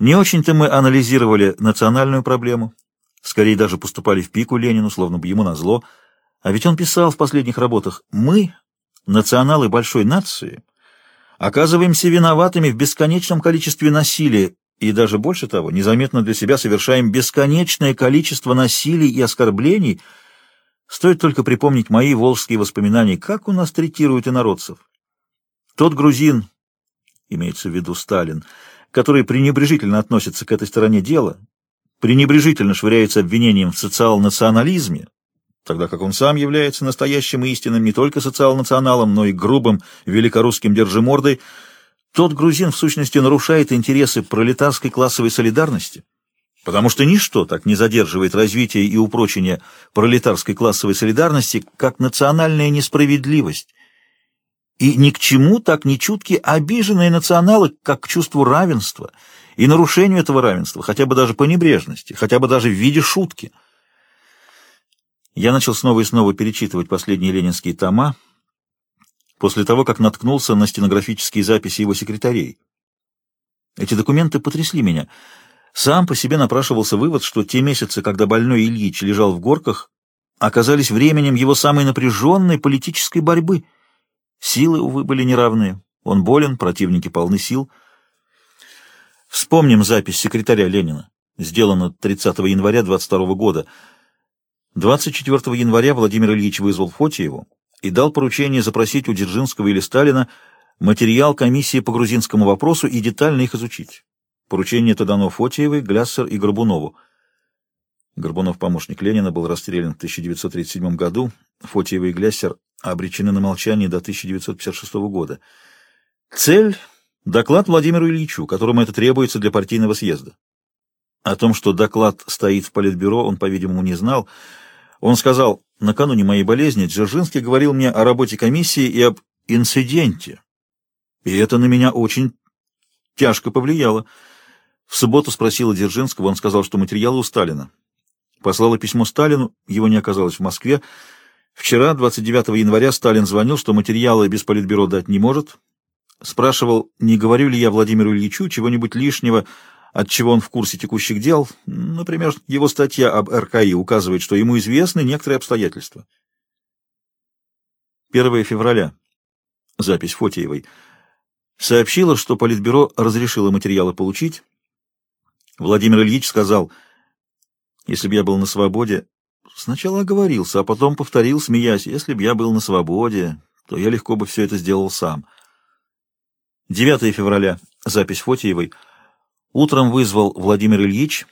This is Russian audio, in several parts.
Не очень-то мы анализировали национальную проблему, скорее даже поступали в пику Ленину, словно бы ему назло. А ведь он писал в последних работах «Мы, националы большой нации, оказываемся виноватыми в бесконечном количестве насилия и даже больше того, незаметно для себя совершаем бесконечное количество насилий и оскорблений. Стоит только припомнить мои волжские воспоминания, как у нас третируют инородцев. Тот грузин, имеется в виду Сталин, который пренебрежительно относится к этой стороне дела, пренебрежительно швыряется обвинением в социал-национализме, тогда как он сам является настоящим и истинным не только социал-националом, но и грубым великорусским держимордой, тот грузин в сущности нарушает интересы пролетарской классовой солидарности, потому что ничто так не задерживает развитие и упрочение пролетарской классовой солидарности, как национальная несправедливость, и ни к чему так не чутки обиженные националы, как к чувству равенства и нарушению этого равенства, хотя бы даже по небрежности, хотя бы даже в виде шутки. Я начал снова и снова перечитывать последние ленинские тома, после того, как наткнулся на стенографические записи его секретарей. Эти документы потрясли меня. Сам по себе напрашивался вывод, что те месяцы, когда больной Ильич лежал в горках, оказались временем его самой напряженной политической борьбы — Силы, увы, были неравные. Он болен, противники полны сил. Вспомним запись секретаря Ленина, сделана 30 января 22 года. 24 января Владимир Ильич вызвал Фотиеву и дал поручение запросить у Дзержинского или Сталина материал комиссии по грузинскому вопросу и детально их изучить. Поручение это дано Фотиевой, Гляссер и Горбунову. Горбунов, помощник Ленина, был расстрелян в 1937 году. Фотиева и Гляссер обречены на молчание до 1956 года. Цель — доклад Владимиру Ильичу, которому это требуется для партийного съезда. О том, что доклад стоит в Политбюро, он, по-видимому, не знал. Он сказал, накануне моей болезни Дзержинский говорил мне о работе комиссии и об инциденте. И это на меня очень тяжко повлияло. В субботу спросила Дзержинского, он сказал, что материалы у Сталина. Послала письмо Сталину, его не оказалось в Москве. Вчера, 29 января, Сталин звонил, что материалы без политбюро дать не может. Спрашивал, не говорю ли я Владимиру Ильичу чего-нибудь лишнего, от чего он в курсе текущих дел. Например, его статья об РКИ указывает, что ему известны некоторые обстоятельства. 1 февраля. Запись Фотиевой. Сообщила, что Политбюро разрешило материалы получить. Владимир Ильич сказал, если бы я был на свободе, Сначала оговорился, а потом повторил, смеясь, если бы я был на свободе, то я легко бы все это сделал сам. 9 февраля. Запись Фотиевой. Утром вызвал Владимир Ильич,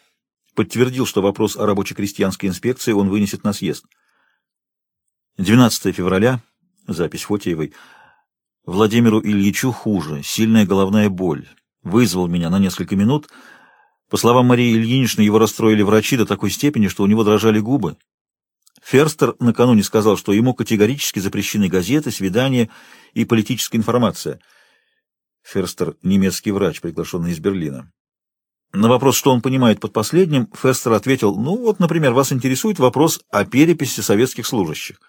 подтвердил, что вопрос о рабоче-крестьянской инспекции он вынесет на съезд. 12 февраля. Запись Фотиевой. Владимиру Ильичу хуже, сильная головная боль. Вызвал меня на несколько минут. По словам Марии Ильиничны, его расстроили врачи до такой степени, что у него дрожали губы. Ферстер накануне сказал, что ему категорически запрещены газеты, свидания и политическая информация. Ферстер — немецкий врач, приглашенный из Берлина. На вопрос, что он понимает под последним, Ферстер ответил, ну вот, например, вас интересует вопрос о переписи советских служащих.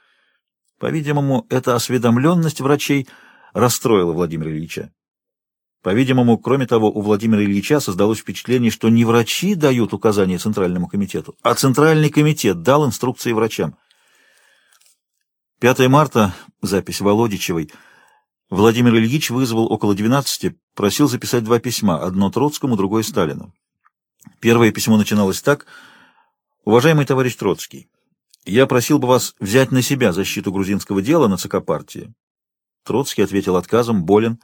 По-видимому, эта осведомленность врачей расстроила Владимира Ильича. По-видимому, кроме того, у Владимира Ильича создалось впечатление, что не врачи дают указания Центральному комитету, а Центральный комитет дал инструкции врачам. 5 марта, запись Володичевой, Владимир Ильич вызвал около 12, просил записать два письма, одно Троцкому, другое Сталину. Первое письмо начиналось так. «Уважаемый товарищ Троцкий, я просил бы вас взять на себя защиту грузинского дела на ЦК партии». Троцкий ответил отказом, болен.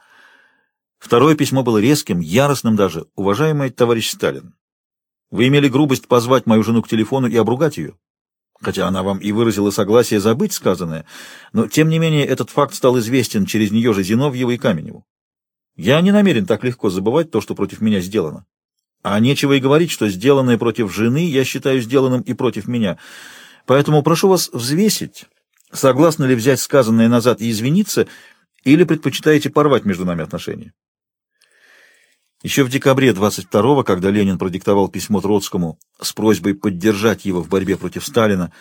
Второе письмо было резким, яростным даже. «Уважаемый товарищ Сталин, вы имели грубость позвать мою жену к телефону и обругать ее, хотя она вам и выразила согласие забыть сказанное, но, тем не менее, этот факт стал известен через нее же Зиновьеву и Каменеву. Я не намерен так легко забывать то, что против меня сделано. А нечего и говорить, что сделанное против жены я считаю сделанным и против меня. Поэтому прошу вас взвесить, согласны ли взять сказанное назад и извиниться, или предпочитаете порвать между нами отношения. Еще в декабре 22-го, когда Ленин продиктовал письмо Троцкому с просьбой поддержать его в борьбе против Сталина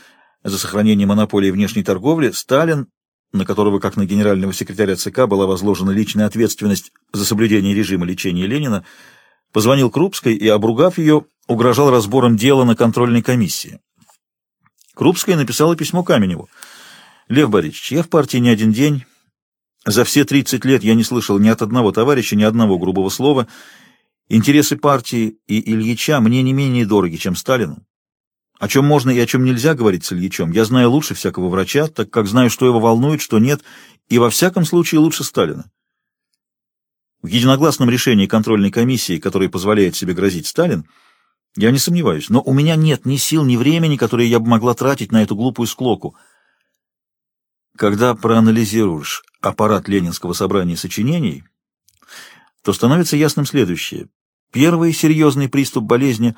за сохранение монополии внешней торговли, Сталин, на которого, как на генерального секретаря ЦК, была возложена личная ответственность за соблюдение режима лечения Ленина, Позвонил Крупской и, обругав ее, угрожал разбором дела на контрольной комиссии. Крупская написала письмо Каменеву. «Лев Борисович, я в партии не один день. За все 30 лет я не слышал ни от одного товарища ни одного грубого слова. Интересы партии и Ильича мне не менее дороги, чем Сталину. О чем можно и о чем нельзя говорить с Ильичем, я знаю лучше всякого врача, так как знаю, что его волнует, что нет, и во всяком случае лучше Сталина. В единогласном решении контрольной комиссии, которая позволяет себе грозить Сталин, я не сомневаюсь, но у меня нет ни сил, ни времени, которые я бы могла тратить на эту глупую склоку. Когда проанализируешь аппарат Ленинского собрания сочинений, то становится ясным следующее. Первый серьезный приступ болезни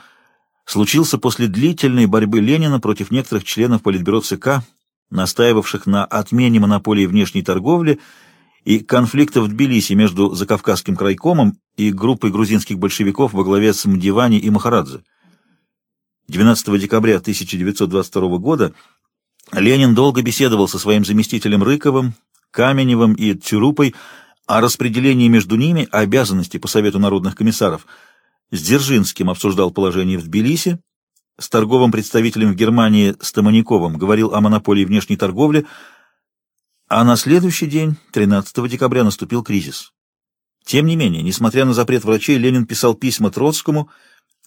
случился после длительной борьбы Ленина против некоторых членов Политбюро ЦК, настаивавших на отмене монополии внешней торговли и конфликта в Тбилиси между Закавказским крайкомом и группой грузинских большевиков во главе с Мдивани и Махарадзе. 12 декабря 1922 года Ленин долго беседовал со своим заместителем Рыковым, Каменевым и Цюрупой о распределении между ними обязанностей по Совету народных комиссаров. С Дзержинским обсуждал положение в Тбилиси, с торговым представителем в Германии Стаманиковым говорил о монополии внешней торговли, а на следующий день, 13 декабря, наступил кризис. Тем не менее, несмотря на запрет врачей, Ленин писал письма Троцкому,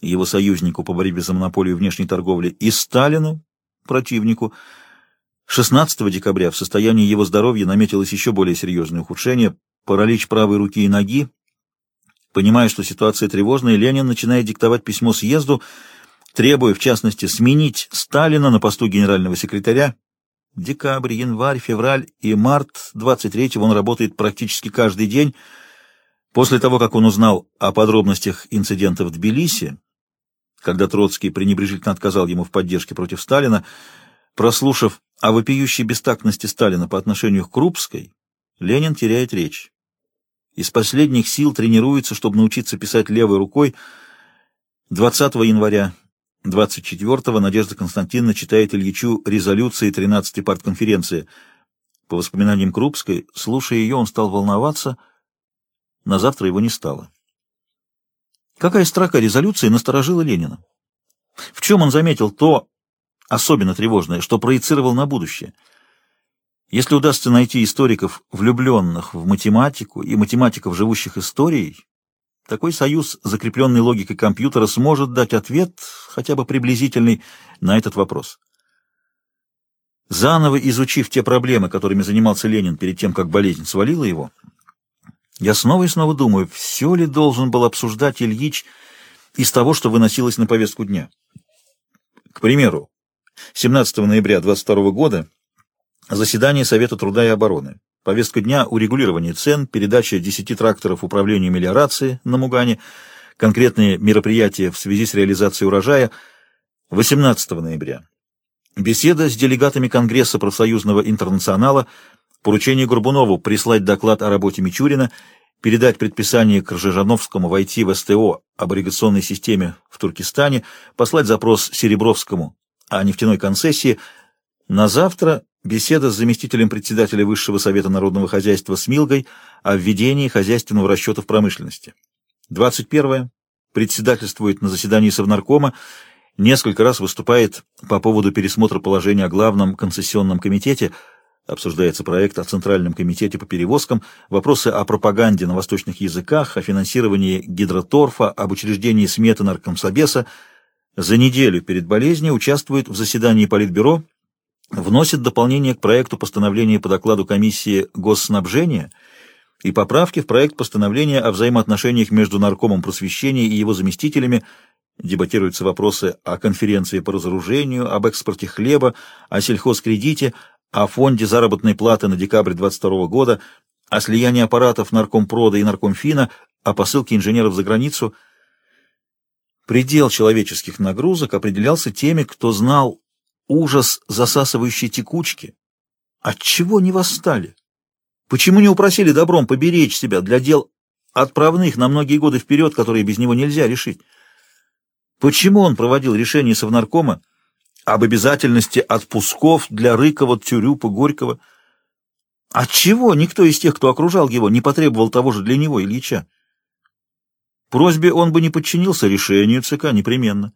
его союзнику по борьбе за монополию внешней торговли, и Сталину, противнику. 16 декабря в состоянии его здоровья наметилось еще более серьезное ухудшение, паралич правой руки и ноги. Понимая, что ситуация тревожная, Ленин начинает диктовать письмо съезду, требуя, в частности, сменить Сталина на посту генерального секретаря, Декабрь, январь, февраль и март 23-го он работает практически каждый день. После того, как он узнал о подробностях инцидента в Тбилиси, когда Троцкий пренебрежительно отказал ему в поддержке против Сталина, прослушав о вопиющей бестактности Сталина по отношению к Крупской, Ленин теряет речь. Из последних сил тренируется, чтобы научиться писать левой рукой. 20 января 24-го Надежда Константиновна читает Ильичу резолюции 13-й партконференции. По воспоминаниям Крупской, слушая ее, он стал волноваться. На завтра его не стало. Какая строка резолюции насторожила Ленина? В чем он заметил то особенно тревожное, что проецировал на будущее? Если удастся найти историков, влюбленных в математику, и математиков, живущих историей, такой союз, закрепленный логикой компьютера, сможет дать ответ, хотя бы приблизительный, на этот вопрос. Заново изучив те проблемы, которыми занимался Ленин перед тем, как болезнь свалила его, я снова и снова думаю, все ли должен был обсуждать Ильич из того, что выносилось на повестку дня. К примеру, 17 ноября 22 года заседание Совета труда и обороны. Повестка дня – урегулирование цен, передача 10 тракторов управлению мелиорации на Мугане, конкретные мероприятия в связи с реализацией урожая 18 ноября. Беседа с делегатами Конгресса профсоюзного интернационала, поручение Горбунову прислать доклад о работе Мичурина, передать предписание Кржижановскому войти в СТО об ирригационной системе в Туркестане, послать запрос Серебровскому о нефтяной концессии. На завтра Беседа с заместителем председателя Высшего совета народного хозяйства Смилгой о введении хозяйственного расчета в промышленности. 21. Председательствует на заседании Совнаркома, несколько раз выступает по поводу пересмотра положения о главном концессионном комитете, обсуждается проект о Центральном комитете по перевозкам, вопросы о пропаганде на восточных языках, о финансировании гидроторфа, об учреждении сметы наркомсобеса. За неделю перед болезнью участвует в заседании Политбюро вносит дополнение к проекту постановления по докладу комиссии госснабжения и поправки в проект постановления о взаимоотношениях между наркомом просвещения и его заместителями, дебатируются вопросы о конференции по разоружению, об экспорте хлеба, о сельхозкредите, о фонде заработной платы на декабрь 22 года, о слиянии аппаратов наркомпрода и наркомфина, о посылке инженеров за границу. Предел человеческих нагрузок определялся теми, кто знал ужас засасывающей текучки. Отчего не восстали? Почему не упросили добром поберечь себя для дел отправных на многие годы вперед, которые без него нельзя решить? Почему он проводил решение Совнаркома об обязательности отпусков для Рыкова, Тюрюпа, Горького? Отчего никто из тех, кто окружал его, не потребовал того же для него, Ильича? Просьбе он бы не подчинился решению ЦК непременно.